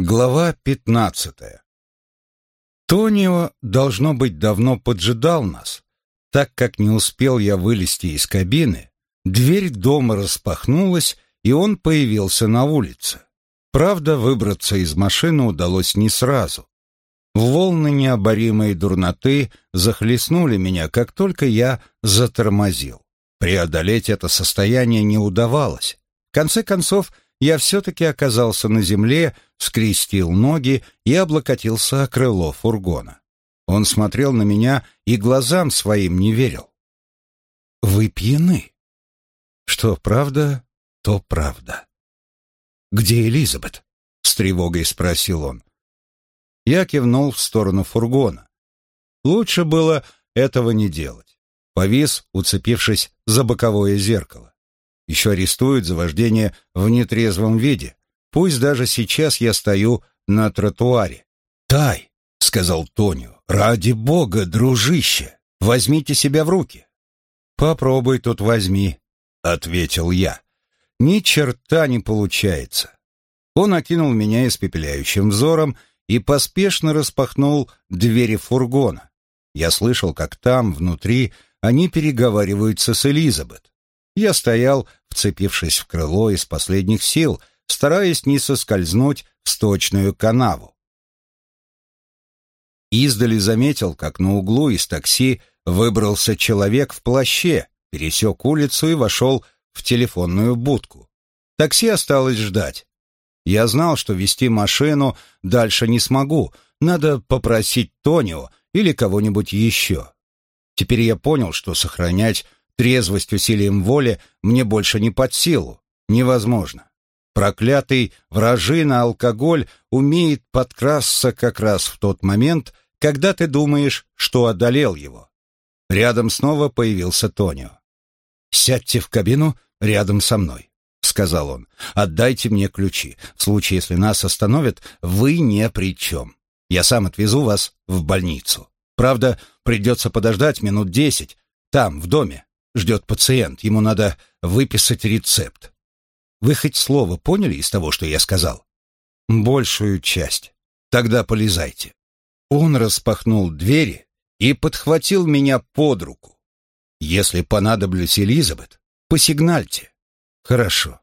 Глава пятнадцатая. Тонио, должно быть, давно поджидал нас. Так как не успел я вылезти из кабины, дверь дома распахнулась, и он появился на улице. Правда, выбраться из машины удалось не сразу. Волны необоримой дурноты захлестнули меня, как только я затормозил. Преодолеть это состояние не удавалось. В конце концов, я все-таки оказался на земле, скрестил ноги и облокотился о крыло фургона. Он смотрел на меня и глазам своим не верил. «Вы пьяны?» «Что правда, то правда». «Где Элизабет?» — с тревогой спросил он. Я кивнул в сторону фургона. Лучше было этого не делать. Повис, уцепившись за боковое зеркало. Еще арестуют за вождение в нетрезвом виде. Пусть даже сейчас я стою на тротуаре. «Тай!» — сказал Тонио. «Ради бога, дружище! Возьмите себя в руки!» «Попробуй тут возьми», — ответил я. «Ни черта не получается». Он окинул меня испепеляющим взором и поспешно распахнул двери фургона. Я слышал, как там, внутри, они переговариваются с Элизабет. Я стоял, вцепившись в крыло из последних сил, стараясь не соскользнуть в сточную канаву. Издали заметил, как на углу из такси выбрался человек в плаще, пересек улицу и вошел в телефонную будку. Такси осталось ждать. Я знал, что вести машину дальше не смогу, надо попросить Тонио или кого-нибудь еще. Теперь я понял, что сохранять Трезвость усилием воли мне больше не под силу. Невозможно. Проклятый вражина алкоголь умеет подкрасться как раз в тот момент, когда ты думаешь, что одолел его. Рядом снова появился Тонио. «Сядьте в кабину рядом со мной», — сказал он. «Отдайте мне ключи. В случае, если нас остановят, вы не при чем. Я сам отвезу вас в больницу. Правда, придется подождать минут десять, там, в доме ждет пациент, ему надо выписать рецепт. Вы хоть слово поняли из того, что я сказал? Большую часть. Тогда полезайте. Он распахнул двери и подхватил меня под руку. Если понадоблюсь Элизабет, посигнальте. Хорошо.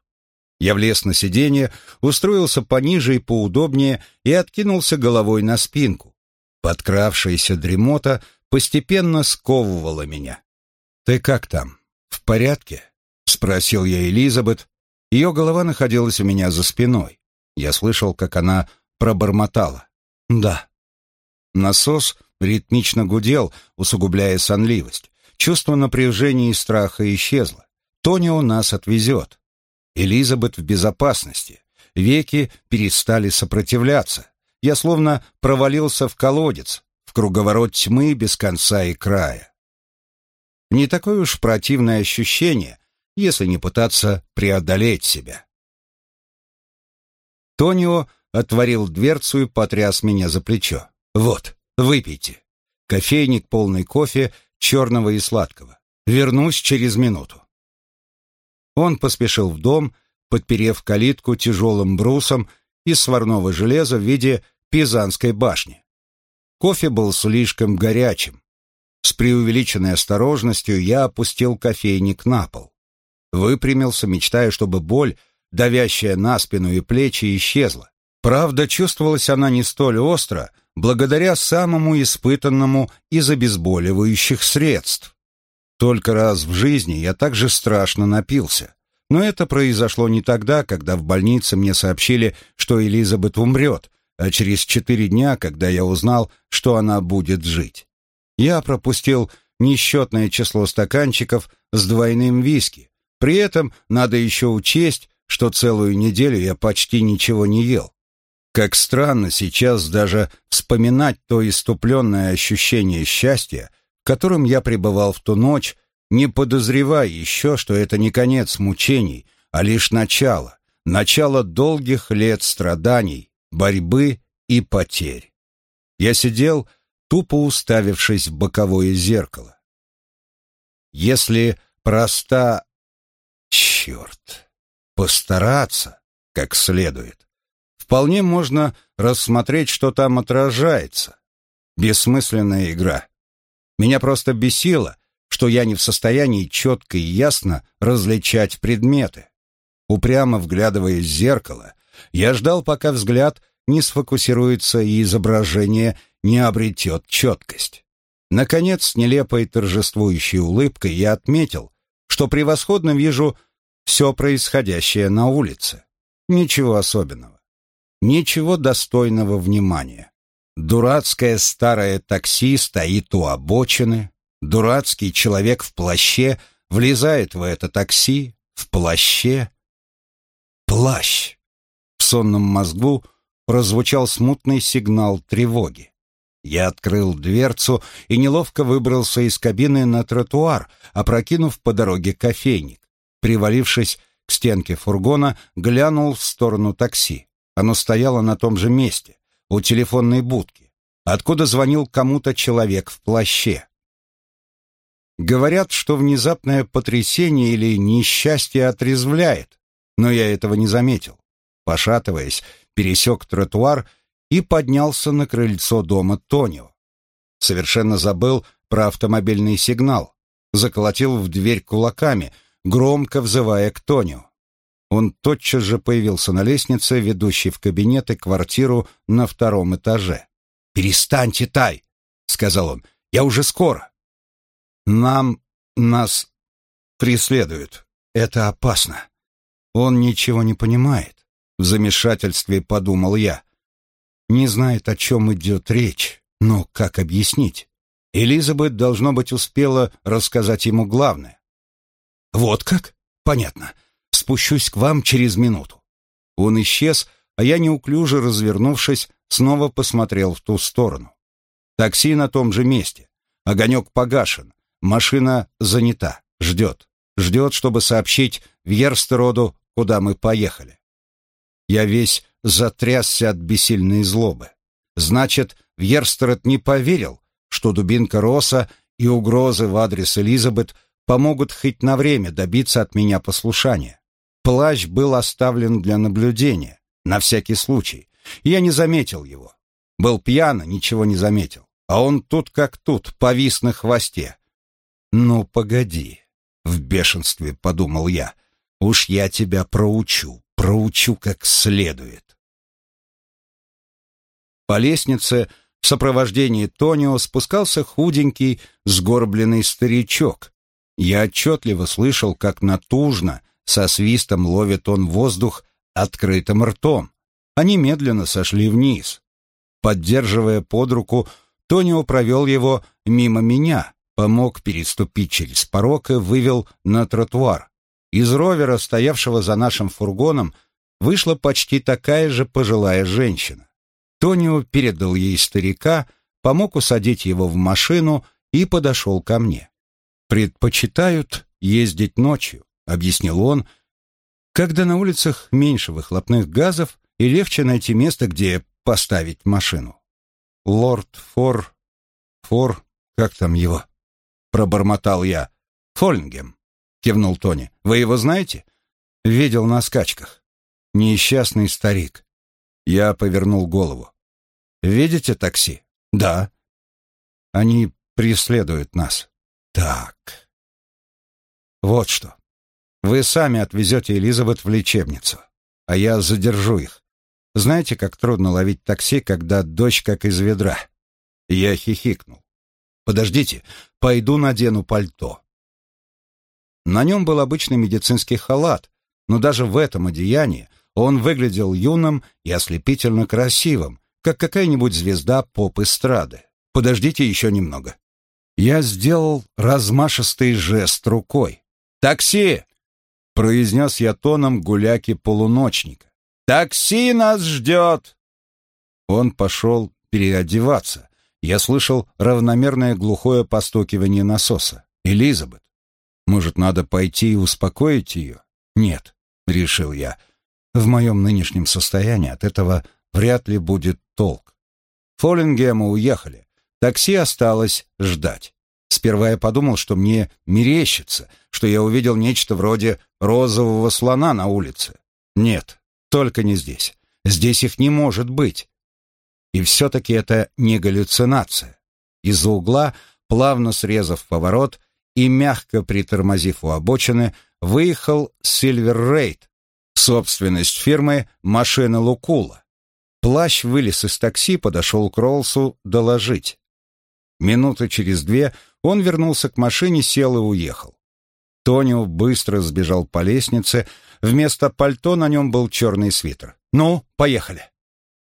Я влез на сиденье, устроился пониже и поудобнее и откинулся головой на спинку. Подкравшаяся дремота постепенно сковывала меня. «Ты как там? В порядке?» — спросил я Элизабет. Ее голова находилась у меня за спиной. Я слышал, как она пробормотала. «Да». Насос ритмично гудел, усугубляя сонливость. Чувство напряжения и страха исчезло. Тонио нас отвезет. Элизабет в безопасности. Веки перестали сопротивляться. Я словно провалился в колодец, в круговорот тьмы без конца и края. Не такое уж противное ощущение, если не пытаться преодолеть себя. Тонио отворил дверцу и потряс меня за плечо. «Вот, выпейте. Кофейник полный кофе, черного и сладкого. Вернусь через минуту». Он поспешил в дом, подперев калитку тяжелым брусом из сварного железа в виде пизанской башни. Кофе был слишком горячим, с преувеличенной осторожностью я опустил кофейник на пол. Выпрямился, мечтая, чтобы боль, давящая на спину и плечи, исчезла. Правда, чувствовалась она не столь остро, благодаря самому испытанному из обезболивающих средств. Только раз в жизни я так же страшно напился. Но это произошло не тогда, когда в больнице мне сообщили, что Элизабет умрет, а через четыре дня, когда я узнал, что она будет жить. Я пропустил несчетное число стаканчиков с двойным виски. При этом надо еще учесть, что целую неделю я почти ничего не ел. Как странно сейчас даже вспоминать то иступленное ощущение счастья, в котором я пребывал в ту ночь, не подозревая еще, что это не конец мучений, а лишь начало, начало долгих лет страданий, борьбы и потерь. Я сидел, тупо уставившись в боковое зеркало. Если проста... Черт! Постараться как следует. Вполне можно рассмотреть, что там отражается. Бессмысленная игра. Меня просто бесило, что я не в состоянии четко и ясно различать предметы. Упрямо вглядываясь в зеркало, я ждал, пока взгляд не сфокусируется и изображение не обретет четкость. Наконец, с нелепой торжествующей улыбкой я отметил, что превосходно вижу все происходящее на улице. Ничего особенного. Ничего достойного внимания. Дурацкое старое такси стоит у обочины, дурацкий человек в плаще влезает в это такси, в плаще. Плащ. В сонном мозгу прозвучал смутный сигнал тревоги. Я открыл дверцу и неловко выбрался из кабины на тротуар, опрокинув по дороге кофейник. Привалившись к стенке фургона, глянул в сторону такси. Оно стояло на том же месте, у телефонной будки, откуда звонил кому-то человек в плаще. Говорят, что внезапное потрясение или несчастье отрезвляет, но я этого не заметил. Пошатываясь, пересек тротуар и поднялся на крыльцо дома Тонио. Совершенно забыл про автомобильный сигнал. Заколотил в дверь кулаками, громко взывая к Тонио. Он тотчас же появился на лестнице, ведущей в кабинет и квартиру на втором этаже. «Перестаньте, Тай!» — сказал он. «Я уже скоро!» «Нам... нас преследуют. Это опасно. Он ничего не понимает». В замешательстве подумал я не знает, о чем идет речь. Но как объяснить? Элизабет, должно быть, успела рассказать ему главное. «Вот как? Понятно. Спущусь к вам через минуту». Он исчез, а я, неуклюже развернувшись, снова посмотрел в ту сторону. Такси на том же месте. Огонек погашен. Машина занята. Ждет. Ждет, чтобы сообщить Вьерстероду, куда мы поехали. Я весь затрясся от бессильной злобы. Значит, Вьерстерет не поверил, что дубинка Роса и угрозы в адрес Элизабет помогут хоть на время добиться от меня послушания. Плащ был оставлен для наблюдения, на всякий случай. Я не заметил его. Был пьян, ничего не заметил. А он тут как тут, повис на хвосте. «Ну, погоди», — в бешенстве подумал я, — «уж я тебя проучу, проучу как следует». По лестнице в сопровождении Тонио спускался худенький, сгорбленный старичок. Я отчетливо слышал, как натужно, со свистом ловит он воздух открытым ртом. Они медленно сошли вниз. Поддерживая под руку, Тонио провел его мимо меня, помог переступить через порог и вывел на тротуар. Из ровера, стоявшего за нашим фургоном, вышла почти такая же пожилая женщина. Тонио передал ей старика, помог усадить его в машину и подошел ко мне. «Предпочитают ездить ночью», — объяснил он, «когда на улицах меньше выхлопных газов и легче найти место, где поставить машину». «Лорд Фор... Фор... как там его?» — пробормотал я. «Фоллингем», — кивнул Тони. «Вы его знаете?» «Видел на скачках. Несчастный старик. Я повернул голову. «Видите такси?» «Да». «Они преследуют нас». «Так». «Вот что. Вы сами отвезете Элизабет в лечебницу, а я задержу их. Знаете, как трудно ловить такси, когда дождь как из ведра?» Я хихикнул. «Подождите, пойду надену пальто». На нем был обычный медицинский халат, но даже в этом одеянии он выглядел юным и ослепительно красивым, как какая-нибудь звезда поп-эстрады. Подождите еще немного. Я сделал размашистый жест рукой. «Такси!» — произнес я тоном гуляки-полуночника. «Такси нас ждет!» Он пошел переодеваться. Я слышал равномерное глухое постукивание насоса. «Элизабет, может, надо пойти и успокоить ее?» «Нет», — решил я, — в моем нынешнем состоянии от этого вряд ли будет толк. Фоллингема уехали. Такси осталось ждать. Сперва я подумал, что мне мерещится, что я увидел нечто вроде розового слона на улице. Нет, только не здесь. Здесь их не может быть. И все-таки это не галлюцинация. Из-за угла, плавно срезав поворот и мягко притормозив у обочины, выехал Silver Raid, собственность фирмы «Машина Лукула». Плащ вылез из такси, подошел к Роллсу доложить. Минуты через две он вернулся к машине, сел и уехал. Тонио быстро сбежал по лестнице, вместо пальто на нем был черный свитер. «Ну, поехали!»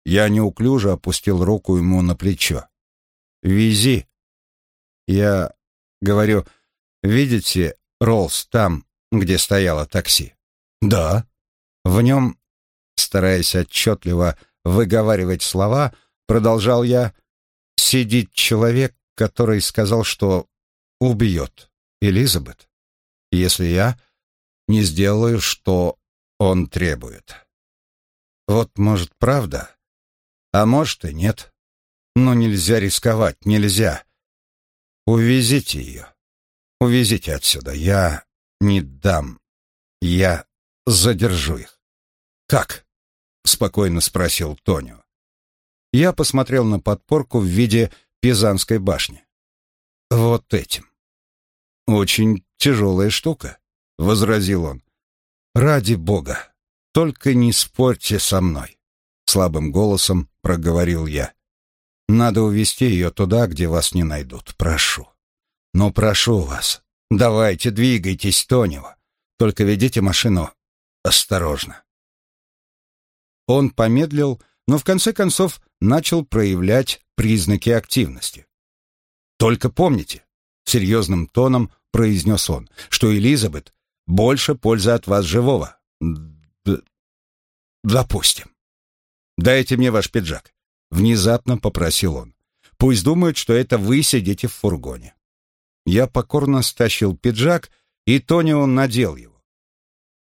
Я неуклюже опустил руку ему на плечо. «Вези!» Я говорю, «Видите, Роллс, там, где стояло такси?» «Да». В нем, стараясь отчетливо выговаривать слова, продолжал я, сидит человек, который сказал, что убьет Элизабет, если я не сделаю, что он требует. Вот, может, правда, а может и нет. Но нельзя рисковать, нельзя. Увезите ее. Увезите отсюда. Я не дам. Я задержу их. Как? Спокойно спросил Тонио. Я посмотрел на подпорку в виде Пизанской башни. Вот этим. Очень тяжелая штука, возразил он. Ради бога, только не спорьте со мной, слабым голосом проговорил я. Надо увести ее туда, где вас не найдут, прошу. Но прошу вас, давайте, двигайтесь, Тонио. Только ведите машину осторожно. Он помедлил, но в конце концов начал проявлять признаки активности. «Только помните», — серьезным тоном произнес он, «что Элизабет больше пользы от вас живого». Д «Допустим». «Дайте мне ваш пиджак», — внезапно попросил он. «Пусть думают, что это вы сидите в фургоне». Я покорно стащил пиджак, и Тонио надел его.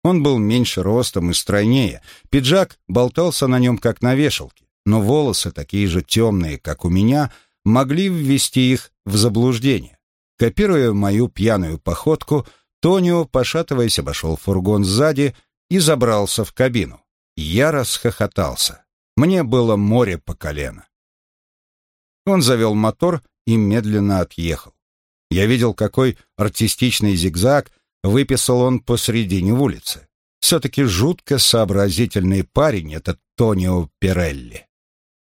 Он был меньше ростом и стройнее. Пиджак болтался на нем, как на вешалке, но волосы, такие же темные, как у меня, могли ввести их в заблуждение. Копируя мою пьяную походку, Тонио, пошатываясь, обошел фургон сзади и забрался в кабину. Я расхохотался. Мне было море по колено. Он завел мотор и медленно отъехал. Я видел, какой артистичный зигзаг — выписал он посредине улицы. Все-таки жутко сообразительный парень этот Тонио Пирелли.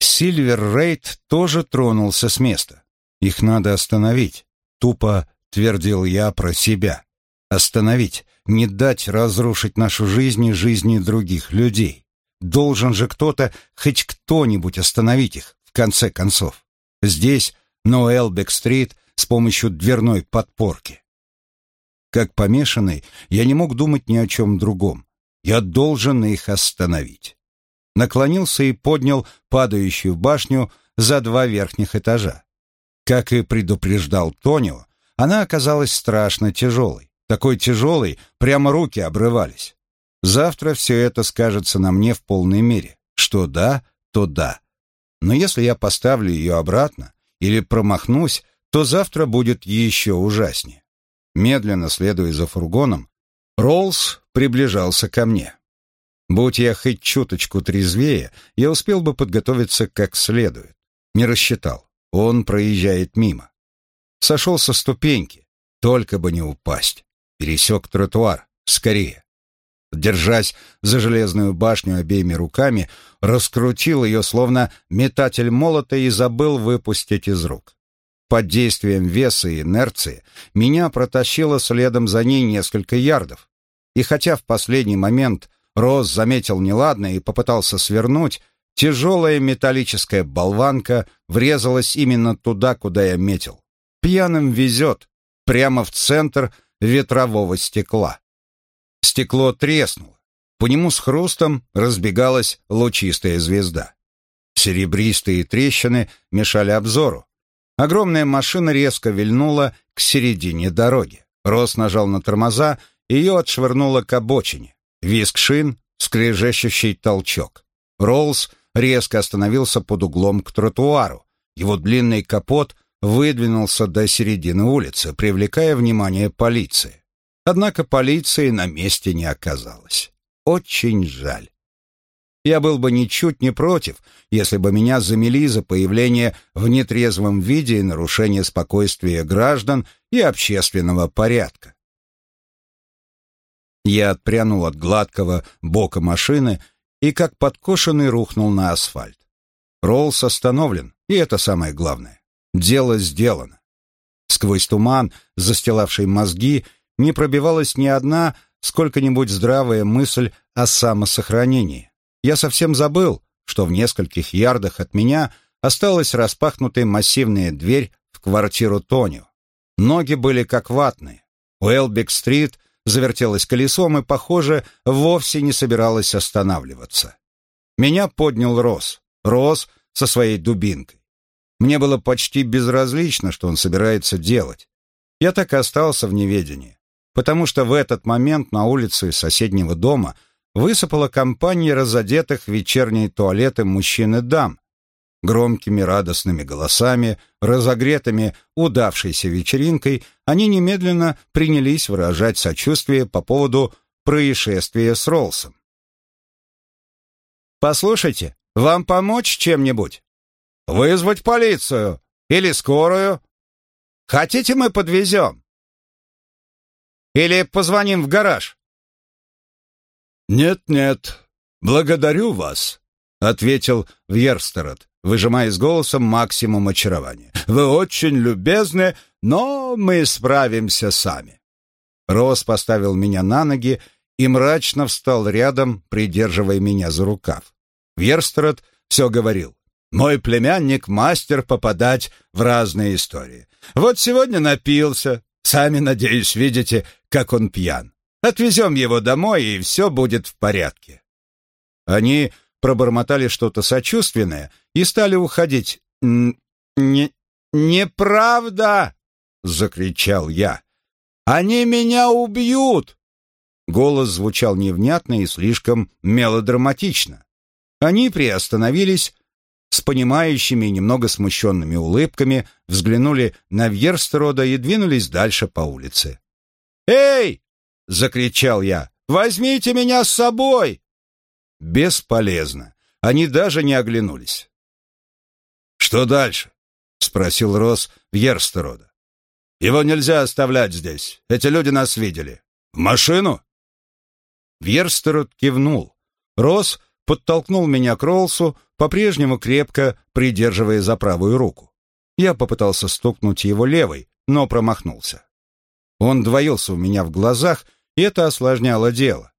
Сильвер Рейд тоже тронулся с места. Их надо остановить. Тупо твердил я про себя. Остановить, не дать разрушить нашу жизнь и жизни других людей. Должен же кто-то, хоть кто-нибудь остановить их, в конце концов. Здесь, на Уэлбек-стрит, с помощью дверной подпорки. Как помешанный, я не мог думать ни о чем другом. Я должен их остановить. Наклонился и поднял падающую башню за два верхних этажа. Как и предупреждал Тонио, она оказалась страшно тяжелой. Такой тяжелой, прямо руки обрывались. Завтра все это скажется на мне в полной мере. Что да, то да. Но если я поставлю ее обратно или промахнусь, то завтра будет еще ужаснее. Медленно следуя за фургоном, Роллс приближался ко мне. Будь я хоть чуточку трезвее, я успел бы подготовиться как следует. Не рассчитал. Он проезжает мимо. Сошел со ступеньки, только бы не упасть. Пересек тротуар. Скорее. Держась за железную башню обеими руками, раскрутил ее, словно метатель молота, и забыл выпустить из рук. Под действием веса и инерции меня протащило следом за ней несколько ярдов. И хотя в последний момент Роз заметил неладное и попытался свернуть, тяжелая металлическая болванка врезалась именно туда, куда я метил. Пьяным везет, прямо в центр ветрового стекла. Стекло треснуло. По нему с хрустом разбегалась лучистая звезда. Серебристые трещины мешали обзору. Огромная машина резко вильнула к середине дороги. Рос нажал на тормоза, ее отшвырнуло к обочине. Виск шин, скрежещущий толчок. Роллс резко остановился под углом к тротуару. Его длинный капот выдвинулся до середины улицы, привлекая внимание полиции. Однако полиции на месте не оказалось. Очень жаль. Я был бы ничуть не против, если бы меня замели за появление в нетрезвом виде и нарушение спокойствия граждан и общественного порядка. Я отпрянул от гладкого бока машины и как подкошенный рухнул на асфальт. Роллс остановлен, и это самое главное. Дело сделано. Сквозь туман, застилавший мозги, не пробивалась ни одна сколько-нибудь здравая мысль о самосохранении. Я совсем забыл, что в нескольких ярдах от меня осталась распахнутая массивная дверь в квартиру Тонио. Ноги были как ватные. Уэлбик-стрит завертелась колесом и, похоже, вовсе не собиралась останавливаться. Меня поднял Рос. Рос со своей дубинкой. Мне было почти безразлично, что он собирается делать. Я так и остался в неведении, потому что в этот момент на улице соседнего дома высыпала компания разодетых в вечерние туалеты мужчин и дам, Громкими радостными голосами, разогретыми удавшейся вечеринкой, они немедленно принялись выражать сочувствие по поводу происшествия с Ролсом. «Послушайте, вам помочь чем-нибудь? Вызвать полицию? Или скорую? Хотите, мы подвезем? Или позвоним в гараж?» «Нет-нет, благодарю вас», — ответил Вьерстерот выжимая из голоса максимум очарования. «Вы очень любезны, но мы справимся сами». Рос поставил меня на ноги и мрачно встал рядом, придерживая меня за рукав. Верстерот все говорил. «Мой племянник — мастер попадать в разные истории. Вот сегодня напился. Сами, надеюсь, видите, как он пьян. Отвезем его домой, и все будет в порядке». Они пробормотали что-то сочувственное и стали уходить. «Не... неправда!» — закричал я. «Они меня убьют!» Голос звучал невнятно и слишком мелодраматично. Они приостановились, с понимающими и немного смущенными улыбками взглянули на Вьерстерода и двинулись дальше по улице. «Эй!» — закричал я. «Возьмите меня с собой!» Бесполезно. Они даже не оглянулись. «Что дальше?» — спросил Рос Вьерстерода. «Его нельзя оставлять здесь. Эти люди нас видели. В машину?» Вьерстерод кивнул. Рос подтолкнул меня к Ролсу, по-прежнему крепко придерживая за правую руку. Я попытался стукнуть его левой, но промахнулся. Он двоился у меня в глазах, это осложняло дело.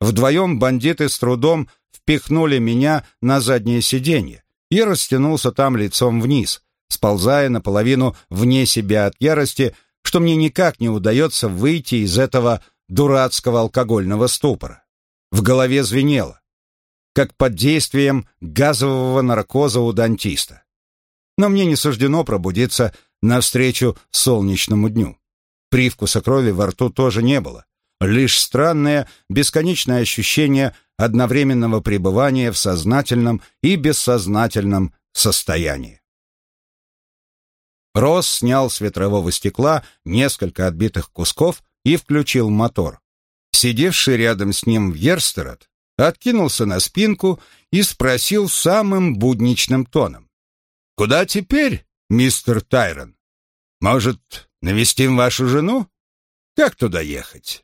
Вдвоем бандиты с трудом впихнули меня на заднее сиденье и растянулся там лицом вниз, сползая наполовину вне себя от ярости, что мне никак не удается выйти из этого дурацкого алкогольного ступора. В голове звенело, как под действием газового наркоза у дантиста. Но мне не суждено пробудиться навстречу солнечному дню. Привкуса крови во рту тоже не было лишь странное, бесконечное ощущение одновременного пребывания в сознательном и бессознательном состоянии. Росс снял с ветрового стекла несколько отбитых кусков и включил мотор. Сидевший рядом с ним Вьерстерот откинулся на спинку и спросил самым будничным тоном. «Куда теперь, мистер Тайрон? Может, навестим вашу жену? Как туда ехать?»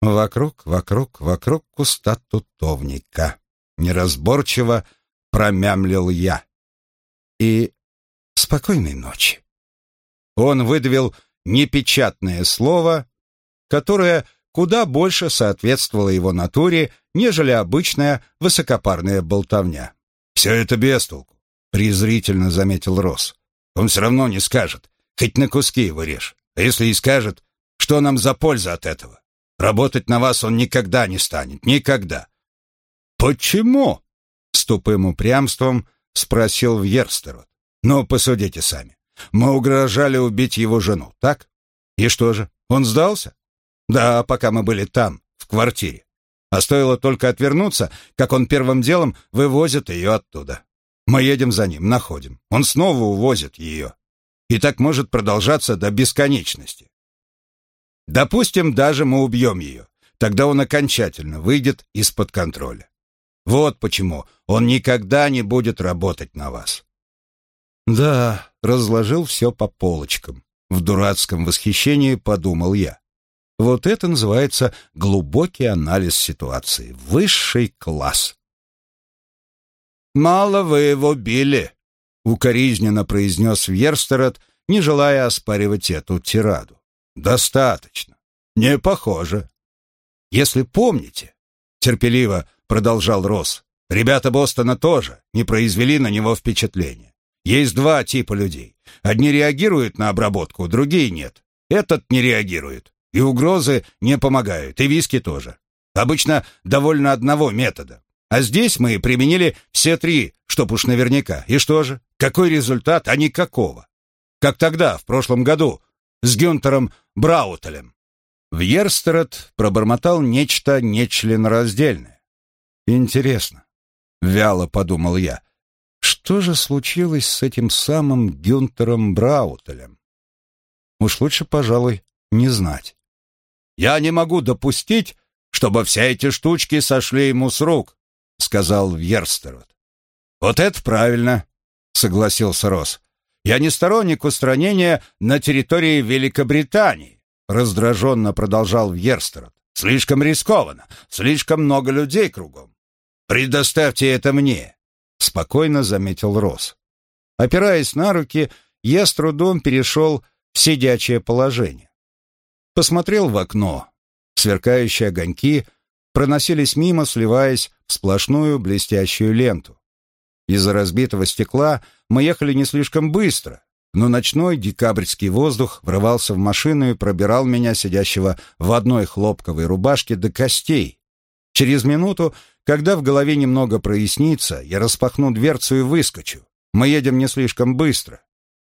Вокруг, вокруг, вокруг куста тутовника. Неразборчиво промямлил я. И спокойной ночи. Он выдавил непечатное слово, которое куда больше соответствовало его натуре, нежели обычная высокопарная болтовня. «Все это без толку», — презрительно заметил Росс. «Он все равно не скажет, хоть на куски его режь. А если и скажет, что нам за польза от этого? Работать на вас он никогда не станет, никогда. Почему? С тупым упрямством спросил Вьерстерот. Ну, посудите сами. Мы угрожали убить его жену, так? И что же, он сдался? Да, пока мы были там, в квартире. А стоило только отвернуться, как он первым делом вывозит ее оттуда. Мы едем за ним, находим. Он снова увозит ее. И так может продолжаться до бесконечности. Допустим, даже мы убьем ее. Тогда он окончательно выйдет из-под контроля. Вот почему он никогда не будет работать на вас. Да, разложил все по полочкам. В дурацком восхищении подумал я. Вот это называется глубокий анализ ситуации. Высший класс. «Мало вы его били», — укоризненно произнес Вьерстерот, не желая оспаривать эту тираду. «Достаточно. Не похоже». «Если помните», — терпеливо продолжал Росс, «ребята Бостона тоже не произвели на него впечатления. Есть два типа людей. Одни реагируют на обработку, другие нет. Этот не реагирует. И угрозы не помогают, и виски тоже. Обычно довольно одного метода. А здесь мы применили все три, чтоб уж наверняка. И что же? Какой результат? А никакого. Как тогда, в прошлом году, с Гюнтером Браутелем. Вьерстерот пробормотал нечто нечленораздельное. «Интересно», — вяло подумал я, — «что же случилось с этим самым Гюнтером Браутелем? Уж лучше, пожалуй, не знать». «Я не могу допустить, чтобы все эти штучки сошли ему с рук», — сказал Вьерстерот. «Вот это правильно», — согласился Росс. «Я не сторонник устранения на территории Великобритании», — раздраженно продолжал Вьерстерот. «Слишком рискованно, слишком много людей кругом. Предоставьте это мне», — спокойно заметил Росс. Опираясь на руки, я с трудом перешел в сидячее положение. Посмотрел в окно. Сверкающие огоньки проносились мимо, сливаясь в сплошную блестящую ленту. Из-за разбитого стекла мы ехали не слишком быстро, но ночной декабрьский воздух врывался в машину и пробирал меня, сидящего в одной хлопковой рубашке, до костей. Через минуту, когда в голове немного прояснится, я распахну дверцу и выскочу. Мы едем не слишком быстро.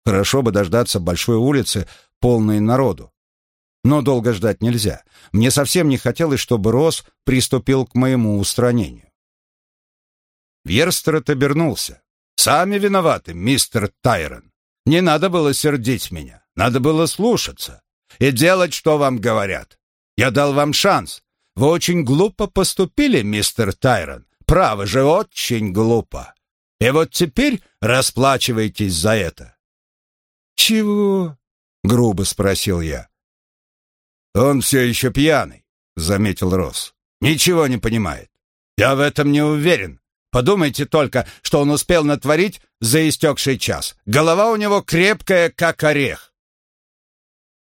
Хорошо бы дождаться большой улицы, полной народу. Но долго ждать нельзя. Мне совсем не хотелось, чтобы Росс приступил к моему устранению. Верстерет обернулся. «Сами виноваты, мистер Тайрон. Не надо было сердить меня. Надо было слушаться и делать, что вам говорят. Я дал вам шанс. Вы очень глупо поступили, мистер Тайрон. Право же, очень глупо. И вот теперь расплачивайтесь за это». «Чего?» — грубо спросил я. «Он все еще пьяный», — заметил Росс. «Ничего не понимает. Я в этом не уверен. Подумайте только, что он успел натворить за истекший час. Голова у него крепкая, как орех».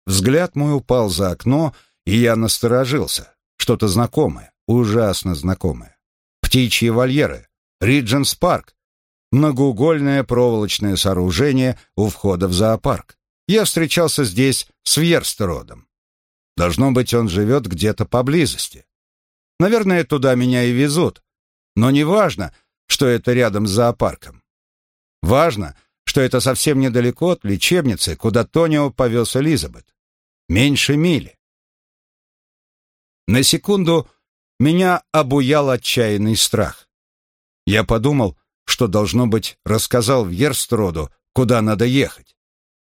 Взгляд мой упал за окно, и я насторожился. Что-то знакомое, ужасно знакомое. Птичьи вольеры, Ридженс парк, многоугольное проволочное сооружение у входа в зоопарк. Я встречался здесь с Вьерстеродом. Должно быть, он живет где-то поблизости. Наверное, туда меня и везут. Но не важно, что это рядом с зоопарком. Важно, что это совсем недалеко от лечебницы, куда Тонио повез Элизабет. Меньше мили. На секунду меня обуял отчаянный страх. Я подумал, что, должно быть, рассказал Вьерстроду, куда надо ехать.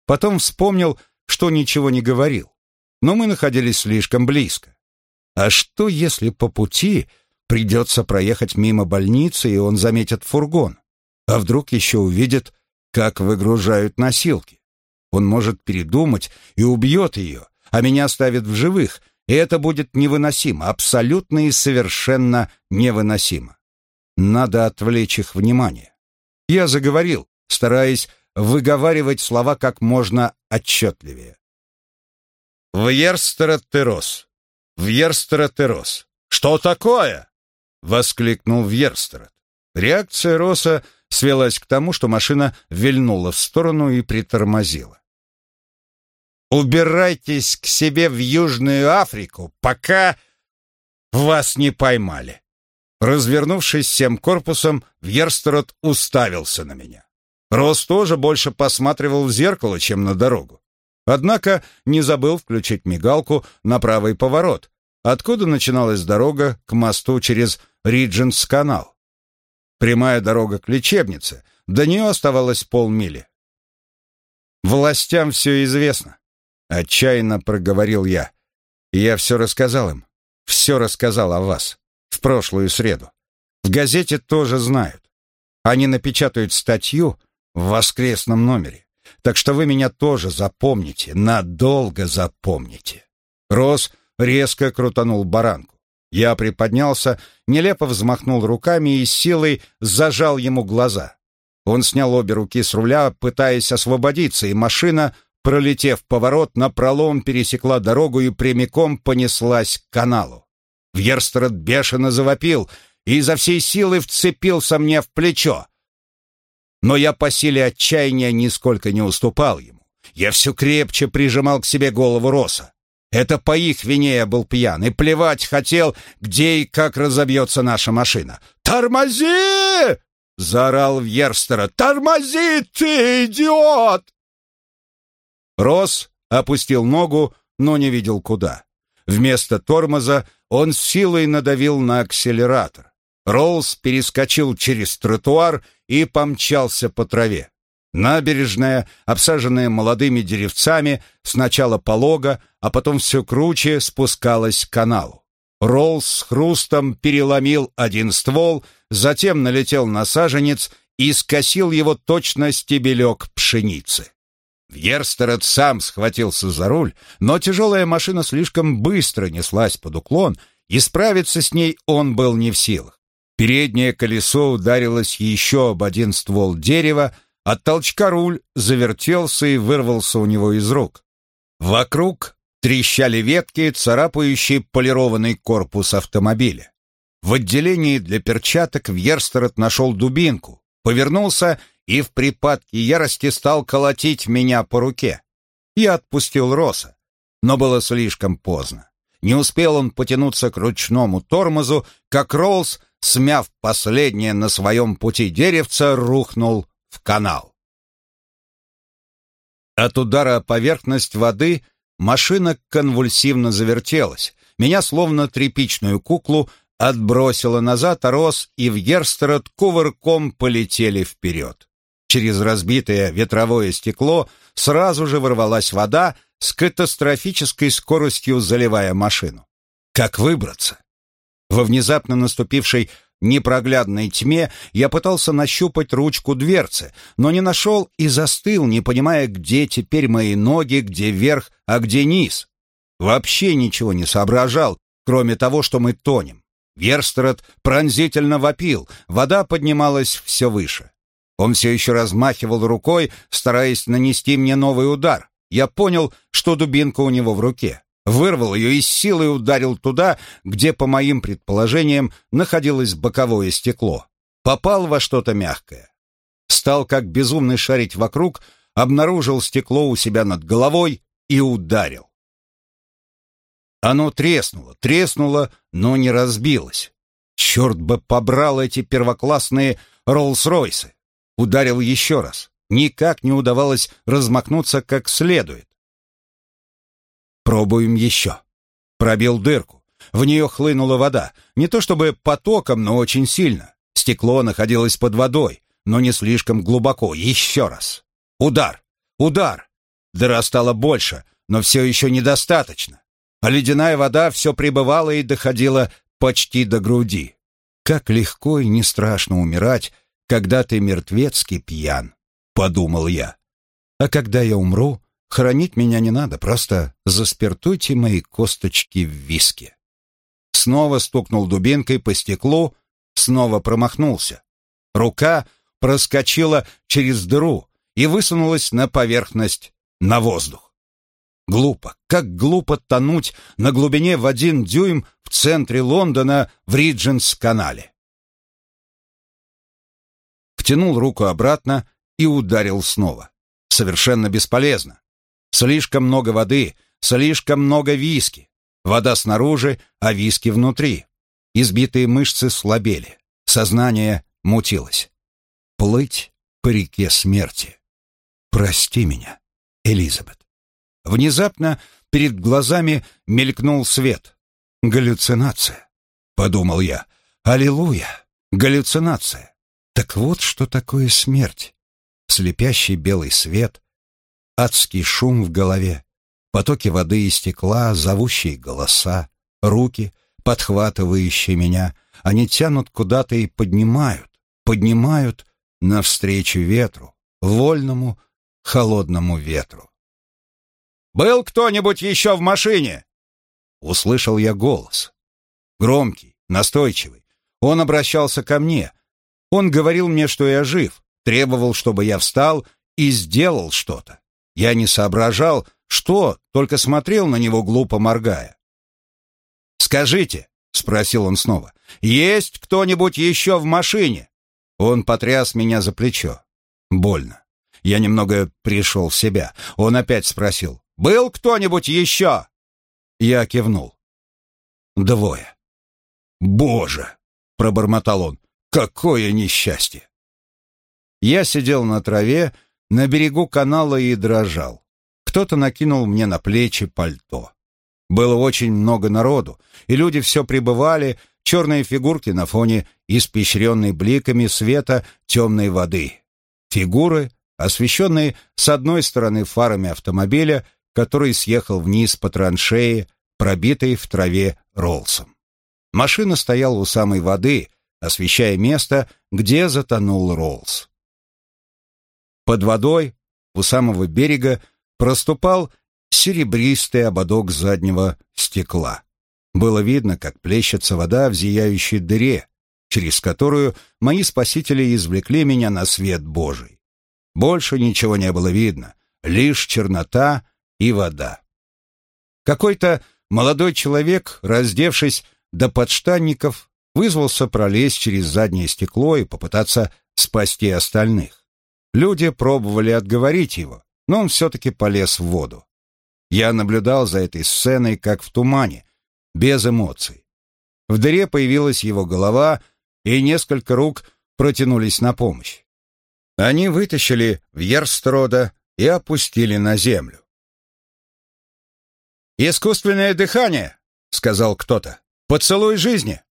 Потом вспомнил, что ничего не говорил но мы находились слишком близко. А что, если по пути придется проехать мимо больницы, и он заметит фургон? А вдруг еще увидит, как выгружают носилки? Он может передумать и убьет ее, а меня оставит в живых, и это будет невыносимо, абсолютно и совершенно невыносимо. Надо отвлечь их внимание. Я заговорил, стараясь выговаривать слова как можно отчетливее. «Вьерстеротерос! Вьерстеротерос! Что такое?» — воскликнул Вьерстерот. Реакция Роса свелась к тому, что машина вильнула в сторону и притормозила. «Убирайтесь к себе в Южную Африку, пока вас не поймали!» Развернувшись всем корпусом, Вьерстерот уставился на меня. Рос тоже больше посматривал в зеркало, чем на дорогу. Однако не забыл включить мигалку на правый поворот, откуда начиналась дорога к мосту через Ридженс-канал. Прямая дорога к лечебнице, до нее оставалось полмили. «Властям все известно», — отчаянно проговорил я. Я все рассказал им, все рассказал о вас в прошлую среду. В газете тоже знают. Они напечатают статью в воскресном номере. Так что вы меня тоже запомните, надолго запомните. Рос резко крутанул баранку. Я приподнялся, нелепо взмахнул руками и силой зажал ему глаза. Он снял обе руки с руля, пытаясь освободиться, и машина, пролетев поворот, напролом пересекла дорогу и прямиком понеслась к каналу. Вьерстерот бешено завопил и изо всей силы вцепился мне в плечо. Но я по силе отчаяния нисколько не уступал ему. Я все крепче прижимал к себе голову Роса. Это по их вине я был пьян и плевать хотел, где и как разобьется наша машина. «Тормози!» — заорал Вьерстера. «Тормози, ты идиот!» Рос опустил ногу, но не видел куда. Вместо тормоза он силой надавил на акселератор. Роллс перескочил через тротуар и помчался по траве. Набережная, обсаженная молодыми деревцами, сначала полого, а потом все круче спускалась к каналу. Роллс с хрустом переломил один ствол, затем налетел на саженец и скосил его точно стебелек пшеницы. Вьерстерет сам схватился за руль, но тяжелая машина слишком быстро неслась под уклон, и справиться с ней он был не в силах. Переднее колесо ударилось еще об один ствол дерева, от толчка руль завертелся и вырвался у него из рук. Вокруг трещали ветки, царапающие полированный корпус автомобиля. В отделении для перчаток Вьерстерот нашел дубинку, повернулся и в припадке ярости стал колотить меня по руке. Я отпустил Роса, но было слишком поздно. Не успел он потянуться к ручному тормозу, как Роллс, смяв последнее на своем пути деревца, рухнул в канал. От удара о поверхность воды машина конвульсивно завертелась. Меня, словно тряпичную куклу, отбросило назад, а Рос и Вьерстерот кувырком полетели вперед. Через разбитое ветровое стекло сразу же ворвалась вода с катастрофической скоростью заливая машину. Как выбраться? Во внезапно наступившей непроглядной тьме я пытался нащупать ручку дверцы, но не нашел и застыл, не понимая, где теперь мои ноги, где верх, а где низ. Вообще ничего не соображал, кроме того, что мы тонем. Верстерот пронзительно вопил, вода поднималась все выше. Он все еще размахивал рукой, стараясь нанести мне новый удар. Я понял, что дубинка у него в руке. Вырвал ее и силой ударил туда, где, по моим предположениям, находилось боковое стекло. Попал во что-то мягкое. Стал как безумный шарить вокруг, обнаружил стекло у себя над головой и ударил. Оно треснуло, треснуло, но не разбилось. Черт бы побрал эти первоклассные Роллс-Ройсы. Ударил еще раз. Никак не удавалось размахнуться как следует. Пробуем еще. Пробил дырку. В нее хлынула вода. Не то чтобы потоком, но очень сильно. Стекло находилось под водой, но не слишком глубоко. Еще раз. Удар. Удар. Дыра стала больше, но все еще недостаточно. А ледяная вода все прибывала и доходила почти до груди. Как легко и не страшно умирать, когда ты мертвецкий пьян, подумал я. А когда я умру, хранить меня не надо, просто заспиртуйте мои косточки в виске. Снова стукнул дубинкой по стеклу, снова промахнулся. Рука проскочила через дыру и высунулась на поверхность, на воздух. Глупо, как глупо тонуть на глубине в один дюйм в центре Лондона в Ридженс-канале втянул руку обратно и ударил снова. Совершенно бесполезно. Слишком много воды, слишком много виски. Вода снаружи, а виски внутри. Избитые мышцы слабели. Сознание мутилось. Плыть по реке смерти. Прости меня, Элизабет. Внезапно перед глазами мелькнул свет. Галлюцинация, подумал я. Аллилуйя, галлюцинация. Так вот, что такое смерть. Слепящий белый свет, адский шум в голове, потоки воды и стекла, зовущие голоса, руки, подхватывающие меня, Они тянут куда-то и поднимают, поднимают навстречу ветру, вольному, холодному ветру. «Был кто-нибудь еще в машине?» Услышал я голос. Громкий, настойчивый. Он обращался ко мне. Он говорил мне, что я жив, требовал, чтобы я встал и сделал что-то. Я не соображал, что, только смотрел на него, глупо моргая. «Скажите», — спросил он снова, — «есть кто-нибудь еще в машине?» Он потряс меня за плечо. Больно. Я немного пришел в себя. Он опять спросил, «Был кто-нибудь еще?» Я кивнул. «Двое». «Боже!» — пробормотал он. «Какое несчастье!» Я сидел на траве, на берегу канала и дрожал. Кто-то накинул мне на плечи пальто. Было очень много народу, и люди все пребывали, черные фигурки на фоне испещренной бликами света темной воды. Фигуры, освещенные с одной стороны фарами автомобиля, который съехал вниз по траншее, пробитой в траве Роллсом. Машина стояла у самой воды, освещая место, где затонул Роллс. Под водой, у самого берега, проступал серебристый ободок заднего стекла. Было видно, как плещется вода в зияющей дыре, через которую мои спасители извлекли меня на свет Божий. Больше ничего не было видно, лишь чернота и вода. Какой-то молодой человек, раздевшись до подштанников, вызвался пролезть через заднее стекло и попытаться спасти остальных. Люди пробовали отговорить его, но он все-таки полез в воду. Я наблюдал за этой сценой, как в тумане, без эмоций. В дыре появилась его голова, и несколько рук протянулись на помощь. Они вытащили Вьерстрода и опустили на землю. «Искусственное дыхание», — сказал кто-то. «Поцелуй жизни».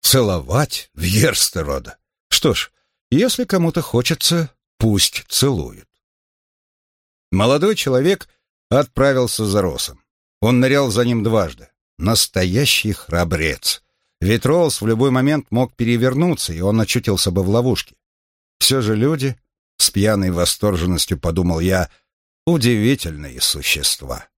Целовать Вьерстерода. Что ж, если кому-то хочется, пусть целует. Молодой человек отправился за Росом. Он нырял за ним дважды. Настоящий храбрец. Ведь в любой момент мог перевернуться, и он очутился бы в ловушке. Все же люди, с пьяной восторженностью подумал я, удивительные существа.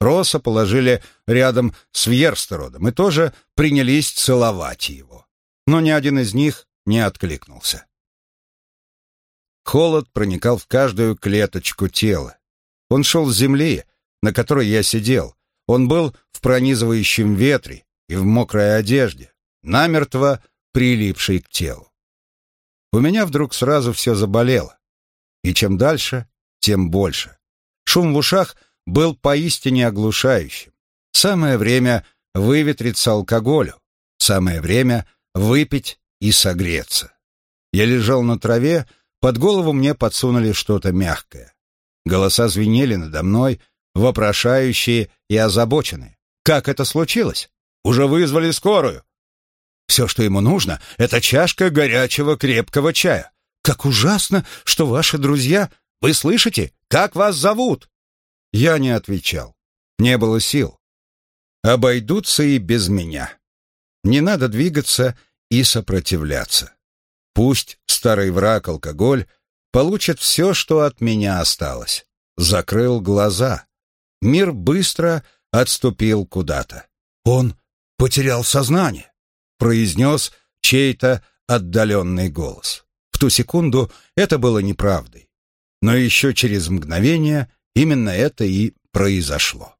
Роса положили рядом с Вьерстеродом и тоже принялись целовать его. Но ни один из них не откликнулся. Холод проникал в каждую клеточку тела. Он шел с земли, на которой я сидел. Он был в пронизывающем ветре и в мокрой одежде, намертво прилипшей к телу. У меня вдруг сразу все заболело. И чем дальше, тем больше. Шум в ушах — был поистине оглушающим. Самое время выветриться алкоголю, самое время выпить и согреться. Я лежал на траве, под голову мне подсунули что-то мягкое. Голоса звенели надо мной, вопрошающие и озабоченные. Как это случилось? Уже вызвали скорую. Все, что ему нужно, это чашка горячего крепкого чая. Как ужасно, что ваши друзья... Вы слышите? Как вас зовут? Я не отвечал. Не было сил. Обойдутся и без меня. Не надо двигаться и сопротивляться. Пусть старый враг, алкоголь, получит все, что от меня осталось. Закрыл глаза. Мир быстро отступил куда-то. Он потерял сознание, произнес чей-то отдаленный голос. В ту секунду это было неправдой. Но еще через мгновение Именно это и произошло.